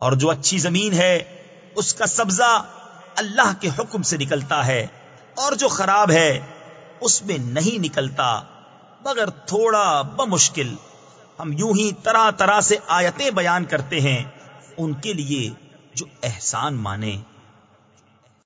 اور جو اچھی زمین ہے، اس کا سبزہ اللہ کے حکم سے نکلتا ہے، اور جو خراب ہے، اس میں نہیں نکلتا۔ مگر تھوڑا بمشکل، ہم یوں ہی طرح طرح سے آیتیں بیان کرتے ہیں، ان کے لیے جو احسان مانے